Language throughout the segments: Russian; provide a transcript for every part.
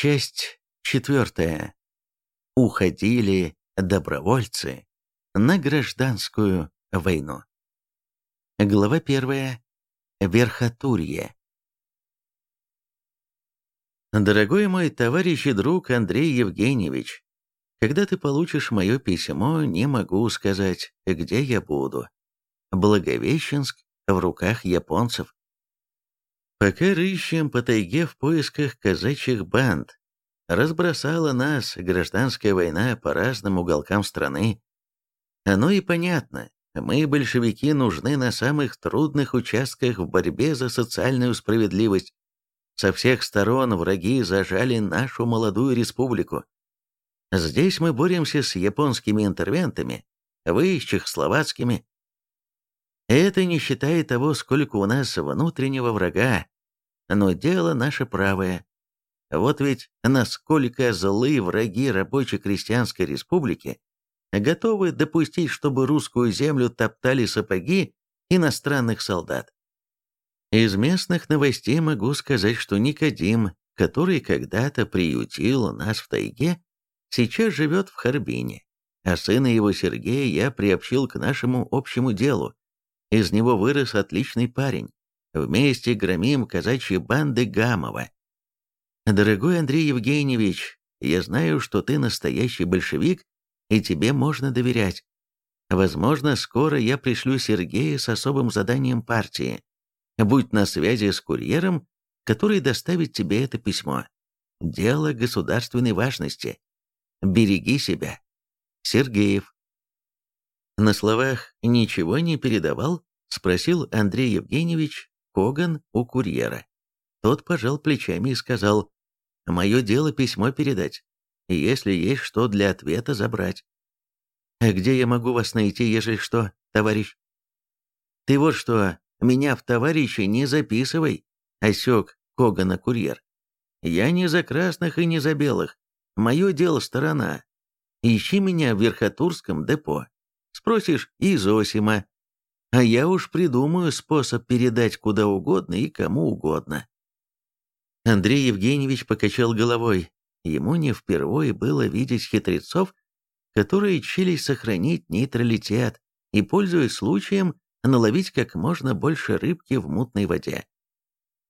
Часть четвертая. Уходили добровольцы на гражданскую войну. Глава первая. Верхотурье. Дорогой мой товарищ и друг Андрей Евгеньевич, когда ты получишь мое письмо, не могу сказать, где я буду. Благовещенск в руках японцев. Пока рыщем по тайге в поисках казачьих банд, разбросала нас гражданская война по разным уголкам страны. Оно и понятно, мы, большевики, нужны на самых трудных участках в борьбе за социальную справедливость. Со всех сторон враги зажали нашу молодую республику. Здесь мы боремся с японскими интервентами, вы с чехословацкими, это не считая того, сколько у нас внутреннего врага. Но дело наше правое. Вот ведь насколько злые враги рабоче-крестьянской республики готовы допустить, чтобы русскую землю топтали сапоги иностранных солдат. Из местных новостей могу сказать, что Никодим, который когда-то приютил нас в тайге, сейчас живет в Харбине, а сына его Сергея я приобщил к нашему общему делу. Из него вырос отличный парень. Вместе громим казачьи банды Гамова. Дорогой Андрей Евгеньевич, я знаю, что ты настоящий большевик, и тебе можно доверять. Возможно, скоро я пришлю Сергея с особым заданием партии. Будь на связи с курьером, который доставит тебе это письмо. Дело государственной важности. Береги себя. Сергеев. На словах «ничего не передавал?» — спросил Андрей Евгеньевич Коган у курьера. Тот пожал плечами и сказал, «Мое дело письмо передать, и если есть что для ответа забрать». «А где я могу вас найти, ежели что, товарищ?» «Ты вот что, меня в товарищи не записывай», — осек Когана курьер. «Я не за красных и не за белых. Мое дело сторона. Ищи меня в Верхотурском депо. Спросишь Изосима, а я уж придумаю способ передать куда угодно и кому угодно. Андрей Евгеньевич покачал головой. Ему не впервые было видеть хитрецов, которые чились сохранить нейтралитет и, пользуясь случаем, наловить как можно больше рыбки в мутной воде.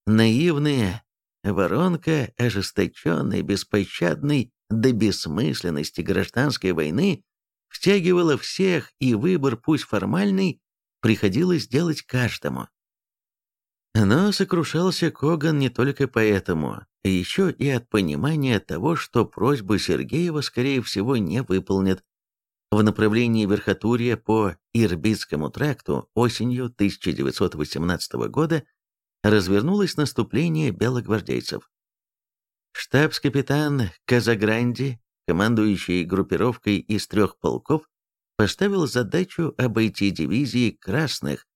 Наивные, воронка ожесточенной, беспощадной до бессмысленности гражданской войны втягивала всех, и выбор, пусть формальный, приходилось делать каждому. Но сокрушался Коган не только поэтому, еще и от понимания того, что просьбу Сергеева, скорее всего, не выполнят. В направлении Верхотурья по Ирбитскому тракту осенью 1918 года развернулось наступление белогвардейцев. Штабс-капитан Казагранди командующий группировкой из трех полков, поставил задачу обойти дивизии красных,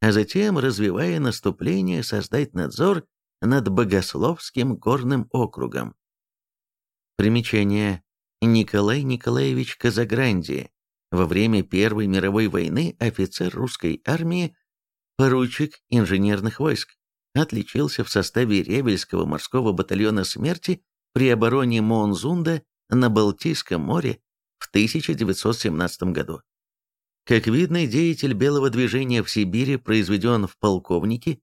а затем, развивая наступление, создать надзор над Богословским горным округом. Примечание. Николай Николаевич Казагранди, во время Первой мировой войны офицер русской армии, поручик инженерных войск, отличился в составе Ревельского морского батальона смерти при обороне Монзунда на Балтийском море в 1917 году. Как видный деятель белого движения в Сибири произведен в полковнике,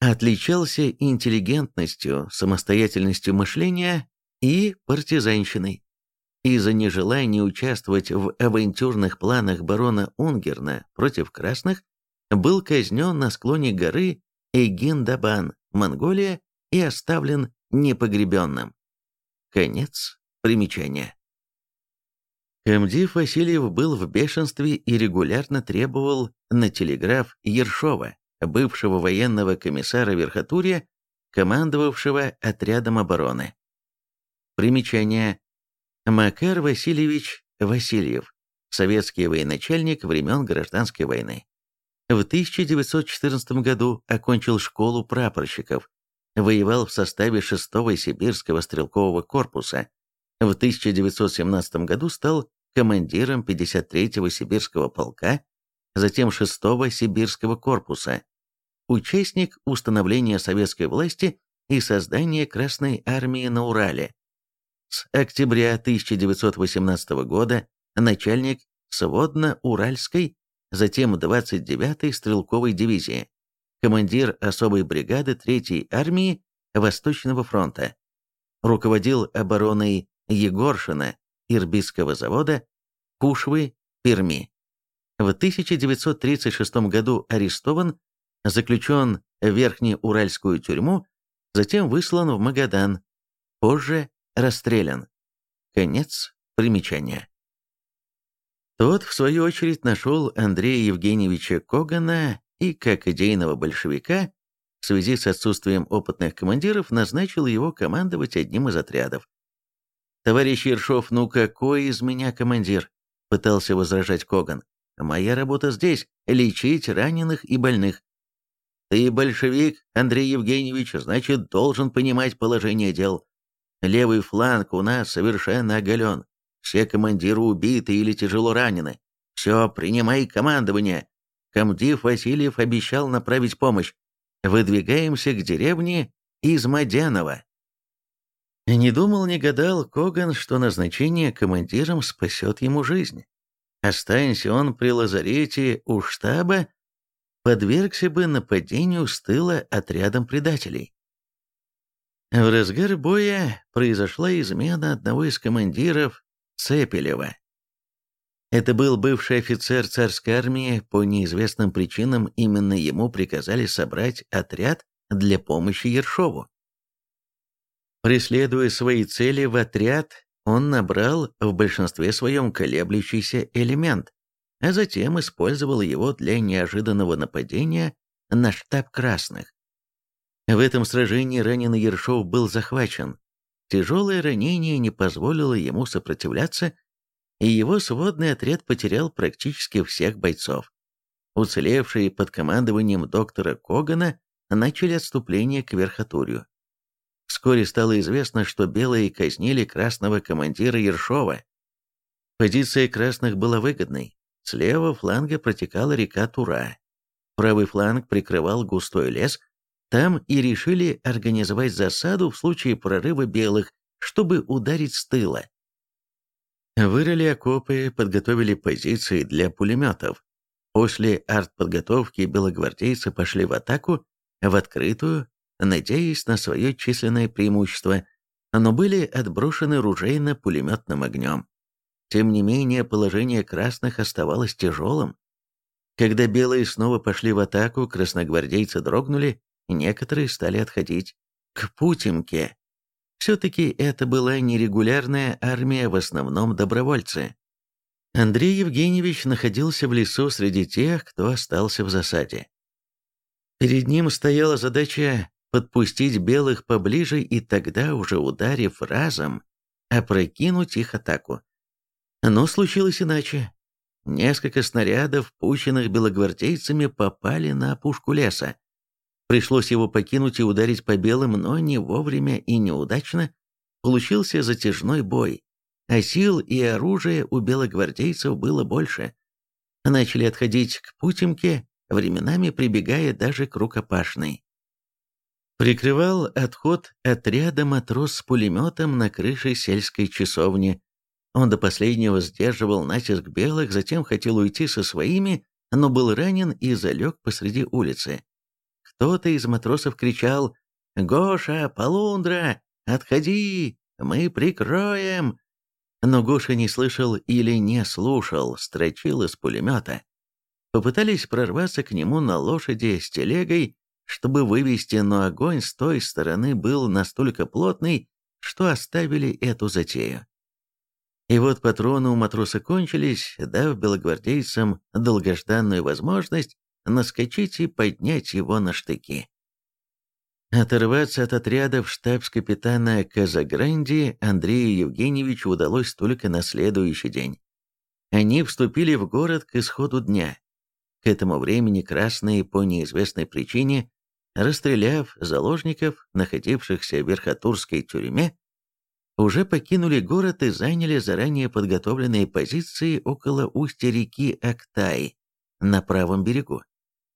отличался интеллигентностью, самостоятельностью мышления и партизанщиной. Из-за нежелания участвовать в авантюрных планах барона Унгерна против красных, был казнен на склоне горы Эгин-Дабан, Монголия, и оставлен непогребенным. Конец Примечание. Комдив Васильев был в бешенстве и регулярно требовал на телеграф Ершова, бывшего военного комиссара Верхотурья, командовавшего отрядом обороны. Примечание. Макар Васильевич Васильев, советский военачальник времен Гражданской войны. В 1914 году окончил школу прапорщиков, воевал в составе 6-го сибирского стрелкового корпуса, в 1917 году стал командиром 53-го сибирского полка, затем 6-го сибирского корпуса, участник установления советской власти и создания Красной армии на Урале. С октября 1918 года начальник Сводно-Уральской, затем 29-й стрелковой дивизии, командир особой бригады 3-й армии Восточного фронта. Руководил обороной Егоршина, Ирбитского завода, Кушвы, Перми. В 1936 году арестован, заключен в Верхнеуральскую тюрьму, затем выслан в Магадан, позже расстрелян. Конец примечания. Тот, в свою очередь, нашел Андрея Евгеньевича Когана и, как идейного большевика, в связи с отсутствием опытных командиров, назначил его командовать одним из отрядов. «Товарищ Ершов, ну какой из меня командир?» — пытался возражать Коган. «Моя работа здесь — лечить раненых и больных. Ты большевик, Андрей Евгеньевич, значит, должен понимать положение дел. Левый фланг у нас совершенно оголен. Все командиры убиты или тяжело ранены. Все, принимай командование. Комдив Васильев обещал направить помощь. Выдвигаемся к деревне Измадянова. Не думал, не гадал Коган, что назначение командиром спасет ему жизнь. Останься он при лазарете у штаба, подвергся бы нападению с тыла отрядом предателей. В разгар боя произошла измена одного из командиров Цепелева. Это был бывший офицер царской армии, по неизвестным причинам именно ему приказали собрать отряд для помощи Ершову. Преследуя свои цели в отряд, он набрал в большинстве своем колеблющийся элемент, а затем использовал его для неожиданного нападения на штаб красных. В этом сражении раненый Ершов был захвачен. Тяжелое ранение не позволило ему сопротивляться, и его сводный отряд потерял практически всех бойцов. Уцелевшие под командованием доктора Когана начали отступление к Верхотурью. Вскоре стало известно, что белые казнили красного командира Ершова. Позиция красных была выгодной. С левого фланга протекала река Тура. Правый фланг прикрывал густой лес. Там и решили организовать засаду в случае прорыва белых, чтобы ударить с тыла. Вырыли окопы, подготовили позиции для пулеметов. После артподготовки белогвардейцы пошли в атаку, в открытую, надеясь на свое численное преимущество, но были отброшены ружейно-пулеметным огнем. Тем не менее, положение красных оставалось тяжелым. Когда белые снова пошли в атаку, красногвардейцы дрогнули, некоторые стали отходить к Путимке. Все-таки это была нерегулярная армия, в основном добровольцы. Андрей Евгеньевич находился в лесу среди тех, кто остался в засаде. Перед ним стояла задача подпустить белых поближе и тогда, уже ударив разом, опрокинуть их атаку. Но случилось иначе. Несколько снарядов, пущенных белогвардейцами, попали на опушку леса. Пришлось его покинуть и ударить по белым, но не вовремя и неудачно. Получился затяжной бой, а сил и оружия у белогвардейцев было больше. Начали отходить к Путимке, временами прибегая даже к рукопашной. Прикрывал отход отряда матрос с пулеметом на крыше сельской часовни. Он до последнего сдерживал натиск белых, затем хотел уйти со своими, но был ранен и залег посреди улицы. Кто-то из матросов кричал «Гоша, Полундра, отходи, мы прикроем!» Но Гоша не слышал или не слушал, строчил из пулемета. Попытались прорваться к нему на лошади с телегой, чтобы вывести, но огонь с той стороны был настолько плотный, что оставили эту затею. И вот патроны у матроса кончились, дав белогвардейцам долгожданную возможность наскочить и поднять его на штыки. Оторваться от отрядов штабс-капитана Казагранди Андрею Евгеньевичу удалось только на следующий день. Они вступили в город к исходу дня. К этому времени красные по неизвестной причине расстреляв заложников, находившихся в Верхотурской тюрьме, уже покинули город и заняли заранее подготовленные позиции около устья реки Актай на правом берегу.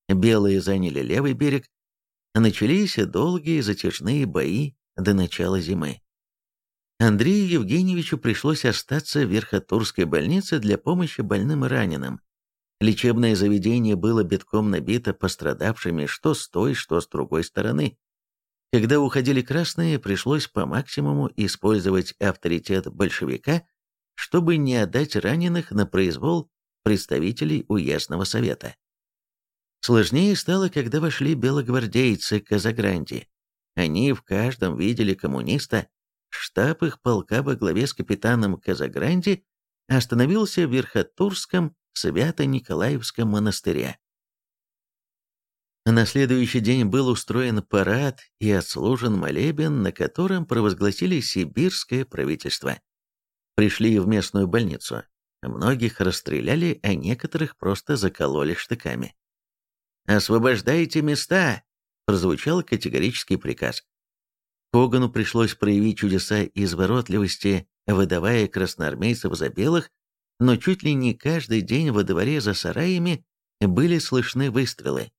Белые заняли левый берег. Начались долгие затяжные бои до начала зимы. Андрею Евгеньевичу пришлось остаться в Верхотурской больнице для помощи больным и раненым. Лечебное заведение было битком набито пострадавшими что с той, что с другой стороны. Когда уходили красные, пришлось по максимуму использовать авторитет большевика, чтобы не отдать раненых на произвол представителей уездного совета. Сложнее стало, когда вошли белогвардейцы Казагранди. Они в каждом видели коммуниста. Штаб их полка во главе с капитаном Казагранди остановился в Верхотурском Свято-Николаевском монастыре. На следующий день был устроен парад и отслужен молебен, на котором провозгласили сибирское правительство. Пришли в местную больницу. Многих расстреляли, а некоторых просто закололи штыками. «Освобождайте места!» – прозвучал категорический приказ. Когану пришлось проявить чудеса изворотливости, выдавая красноармейцев за белых, но чуть ли не каждый день во дворе за сараями были слышны выстрелы.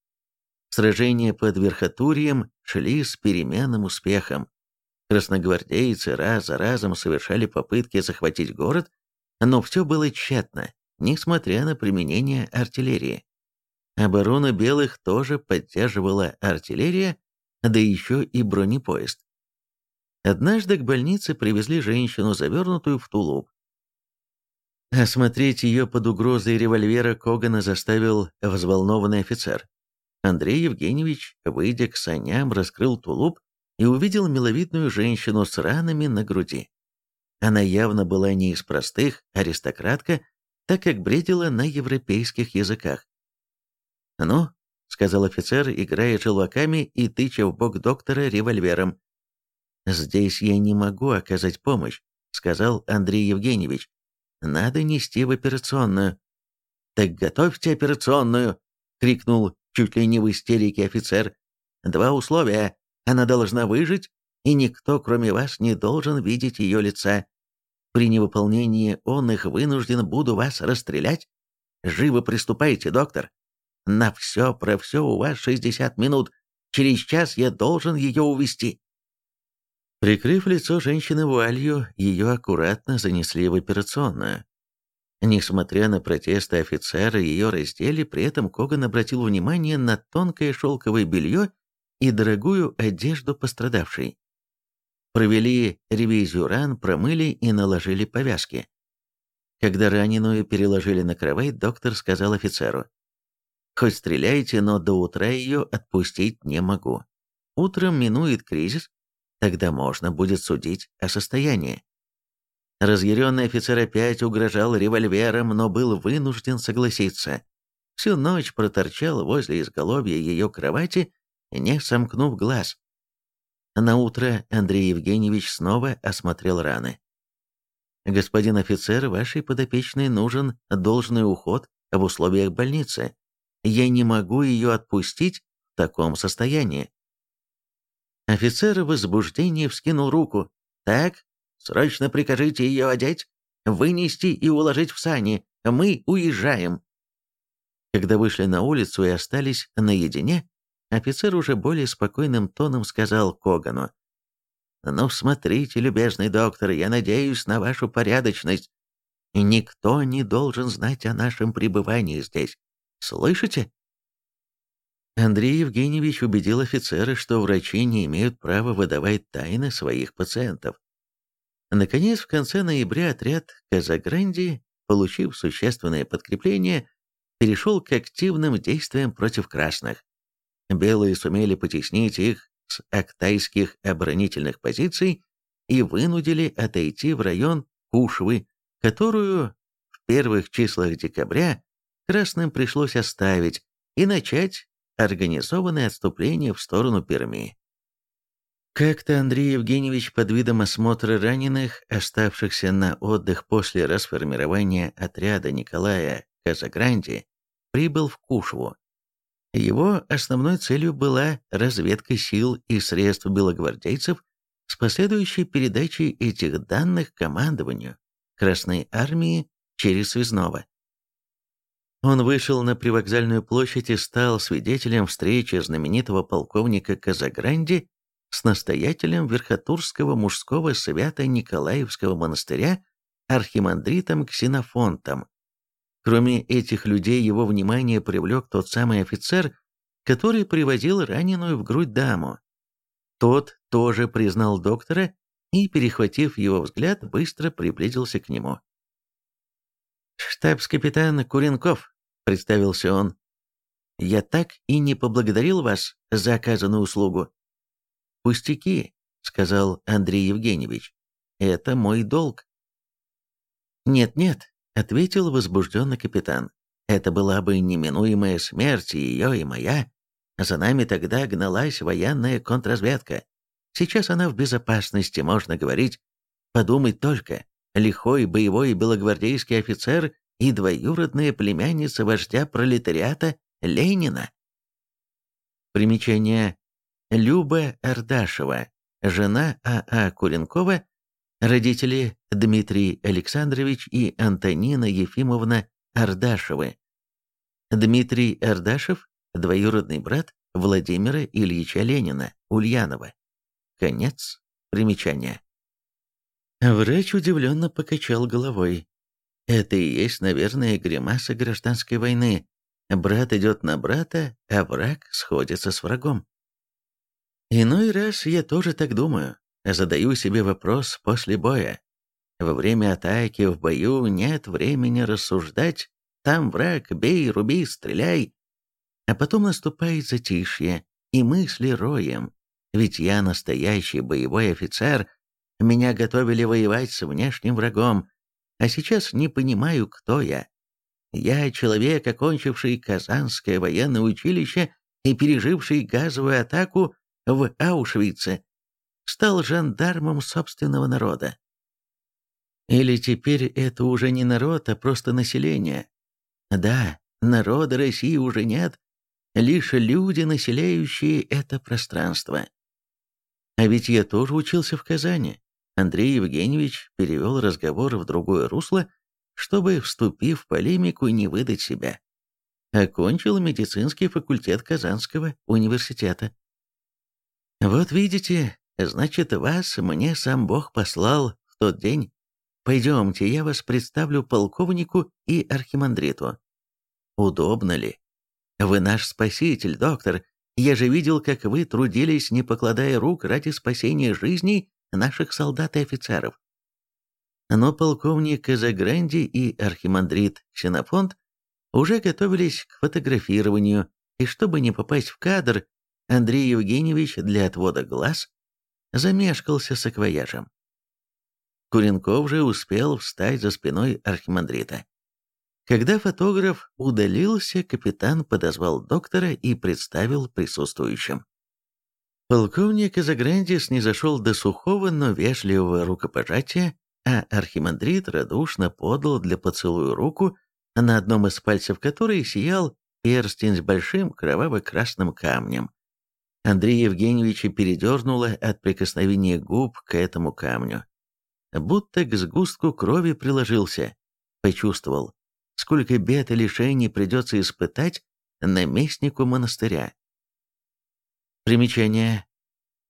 Сражения под Верхотурьем шли с переменным успехом. Красногвардейцы раз за разом совершали попытки захватить город, но все было тщетно, несмотря на применение артиллерии. Оборону белых тоже поддерживала артиллерия, да еще и бронепоезд. Однажды к больнице привезли женщину, завернутую в тулуп. Осмотреть ее под угрозой револьвера Когана заставил взволнованный офицер. Андрей Евгеньевич, выйдя к саням, раскрыл тулуп и увидел миловидную женщину с ранами на груди. Она явно была не из простых, аристократка, так как бредила на европейских языках. «Ну», — сказал офицер, играя желваками и тыча в бок доктора револьвером. «Здесь я не могу оказать помощь», — сказал Андрей Евгеньевич. Надо нести в операционную. «Так готовьте операционную!» — крикнул чуть ли не в истерике офицер. «Два условия. Она должна выжить, и никто, кроме вас, не должен видеть ее лица. При невыполнении он их вынужден буду вас расстрелять. Живо приступайте, доктор. На все про все у вас 60 минут. Через час я должен ее увести. Прикрыв лицо женщины вуалью, ее аккуратно занесли в операционную. Несмотря на протесты офицера, ее раздели, при этом Коган обратил внимание на тонкое шелковое белье и дорогую одежду пострадавшей. Провели ревизию ран, промыли и наложили повязки. Когда раненую переложили на кровать, доктор сказал офицеру, «Хоть стреляйте, но до утра ее отпустить не могу. Утром минует кризис, Тогда можно будет судить о состоянии. Разъяренный офицер опять угрожал револьвером, но был вынужден согласиться. Всю ночь проторчал возле изголовья ее кровати, не сомкнув глаз. На утро Андрей Евгеньевич снова осмотрел раны. «Господин офицер, вашей подопечной нужен должный уход в условиях больницы. Я не могу ее отпустить в таком состоянии. Офицер в возбуждении вскинул руку. «Так, срочно прикажите ее одеть, вынести и уложить в сани. Мы уезжаем». Когда вышли на улицу и остались наедине, офицер уже более спокойным тоном сказал Когану. «Ну, смотрите, любезный доктор, я надеюсь на вашу порядочность. Никто не должен знать о нашем пребывании здесь. Слышите?» Андрей Евгеньевич убедил офицера, что врачи не имеют права выдавать тайны своих пациентов. Наконец, в конце ноября отряд Казагранди, получив существенное подкрепление, перешел к активным действиям против красных. Белые сумели потеснить их с актайских оборонительных позиций и вынудили отойти в район Кушвы, которую в первых числах декабря красным пришлось оставить и начать организованное отступление в сторону Перми. Как-то Андрей Евгеньевич под видом осмотра раненых, оставшихся на отдых после расформирования отряда Николая Казагранди, прибыл в Кушву. Его основной целью была разведка сил и средств белогвардейцев с последующей передачей этих данных командованию Красной Армии через Связного. Он вышел на привокзальную площадь и стал свидетелем встречи знаменитого полковника Казагранди с настоятелем Верхотурского мужского свято-николаевского монастыря архимандритом Ксенофонтом. Кроме этих людей его внимание привлек тот самый офицер, который привозил раненую в грудь даму. Тот тоже признал доктора и, перехватив его взгляд, быстро приблизился к нему. «Штабс-капитан Куренков», — представился он. «Я так и не поблагодарил вас за оказанную услугу». «Пустяки», — сказал Андрей Евгеньевич. «Это мой долг». «Нет-нет», — ответил возбужденный капитан. «Это была бы неминуемая смерть ее и моя. За нами тогда гналась военная контрразведка. Сейчас она в безопасности, можно говорить. Подумать только, лихой боевой белогвардейский офицер и двоюродная племянница вождя пролетариата Ленина. Примечание. Люба Ардашева, жена А.А. А Куренкова, родители Дмитрий Александрович и Антонина Ефимовна Ардашевы. Дмитрий Ардашев, двоюродный брат Владимира Ильича Ленина, Ульянова. Конец примечания. Врач удивленно покачал головой. Это и есть, наверное, гримаса гражданской войны. Брат идет на брата, а враг сходится с врагом. Иной раз я тоже так думаю. Задаю себе вопрос после боя. Во время атаки в бою нет времени рассуждать. Там враг, бей, руби, стреляй. А потом наступает затишье, и мысли роем. Ведь я настоящий боевой офицер, меня готовили воевать с внешним врагом, а сейчас не понимаю, кто я. Я человек, окончивший Казанское военное училище и переживший газовую атаку в Аушвице, стал жандармом собственного народа. Или теперь это уже не народ, а просто население? Да, народа России уже нет, лишь люди, населяющие это пространство. А ведь я тоже учился в Казани. Андрей Евгеньевич перевел разговор в другое русло, чтобы, вступив в полемику, не выдать себя. Окончил медицинский факультет Казанского университета. Вот видите, значит, вас мне сам Бог послал в тот день. Пойдемте, я вас представлю полковнику и архимандриту. Удобно ли? Вы наш спаситель, доктор, я же видел, как вы трудились, не покладая рук ради спасения жизней наших солдат и офицеров. Но полковник Казагранди и архимандрит Ксенофонт уже готовились к фотографированию, и чтобы не попасть в кадр, Андрей Евгеньевич для отвода глаз замешкался с акваяжем. Куренков же успел встать за спиной архимандрита. Когда фотограф удалился, капитан подозвал доктора и представил присутствующим. Полковник Изаграндис не зашел до сухого, но вежливого рукопожатия, а архимандрит радушно подал для поцелуя руку, на одном из пальцев которой сиял перстень с большим кроваво-красным камнем. Андрея Евгеньевича передернуло от прикосновения губ к этому камню. Будто к сгустку крови приложился. Почувствовал, сколько бед и лишений придется испытать наместнику монастыря. Примечание.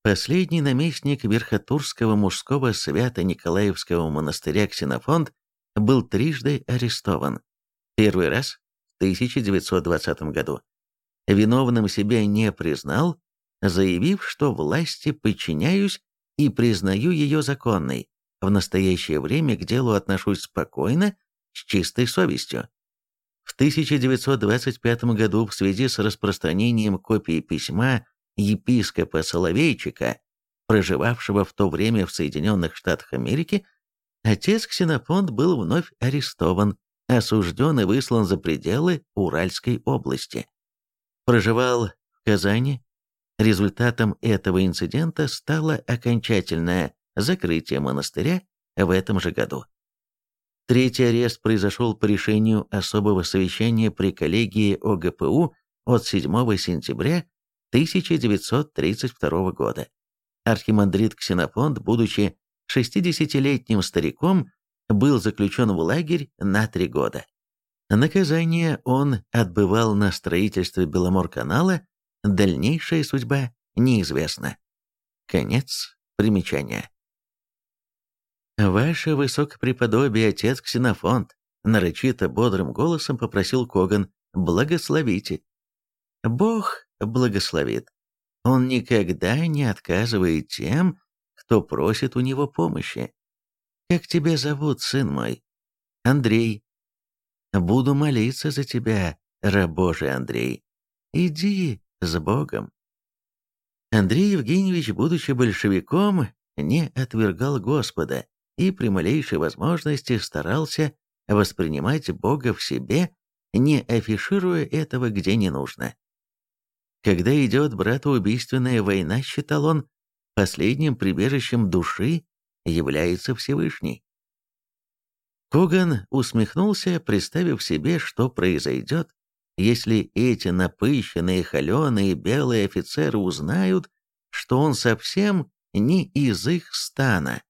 Последний наместник Верхотурского мужского свято-николаевского монастыря Ксенофонт был трижды арестован. Первый раз в 1920 году. Виновным себя не признал, заявив, что власти подчиняюсь и признаю ее законной. В настоящее время к делу отношусь спокойно с чистой совестью. В 1925 году в связи с распространением копии письма епископа Соловейчика, проживавшего в то время в Соединенных Штатах Америки, отец Ксенофонт был вновь арестован, осужден и выслан за пределы Уральской области. Проживал в Казани. Результатом этого инцидента стало окончательное закрытие монастыря в этом же году. Третий арест произошел по решению особого совещания при коллегии ОГПУ от 7 сентября 1932 года. Архимандрит Ксенофонт, будучи 60-летним стариком, был заключен в лагерь на три года. Наказание он отбывал на строительстве Беломор-канала, дальнейшая судьба неизвестна. Конец примечания. «Ваше высокопреподобие, отец Ксенофонт», нарочито бодрым голосом попросил Коган, «благословите». «Бог благословит. Он никогда не отказывает тем, кто просит у него помощи. Как тебя зовут, сын мой?» «Андрей». «Буду молиться за тебя, раб Божий Андрей. Иди с Богом». Андрей Евгеньевич, будучи большевиком, не отвергал Господа и при малейшей возможности старался воспринимать Бога в себе, не афишируя этого где не нужно. Когда идет братоубийственная война, считал он, последним прибежищем души является Всевышний. Коган усмехнулся, представив себе, что произойдет, если эти напыщенные, холеные белые офицеры узнают, что он совсем не из их стана.